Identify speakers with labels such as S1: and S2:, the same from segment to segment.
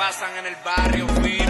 S1: pasan en el barrio.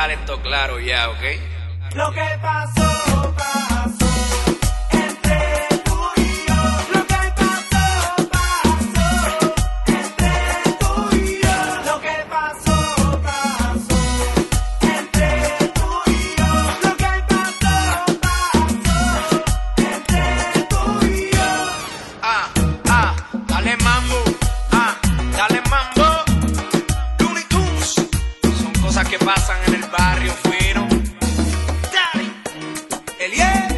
S1: dejar esto claro ya, ¿ok?
S2: Lo que pasó. Eliel.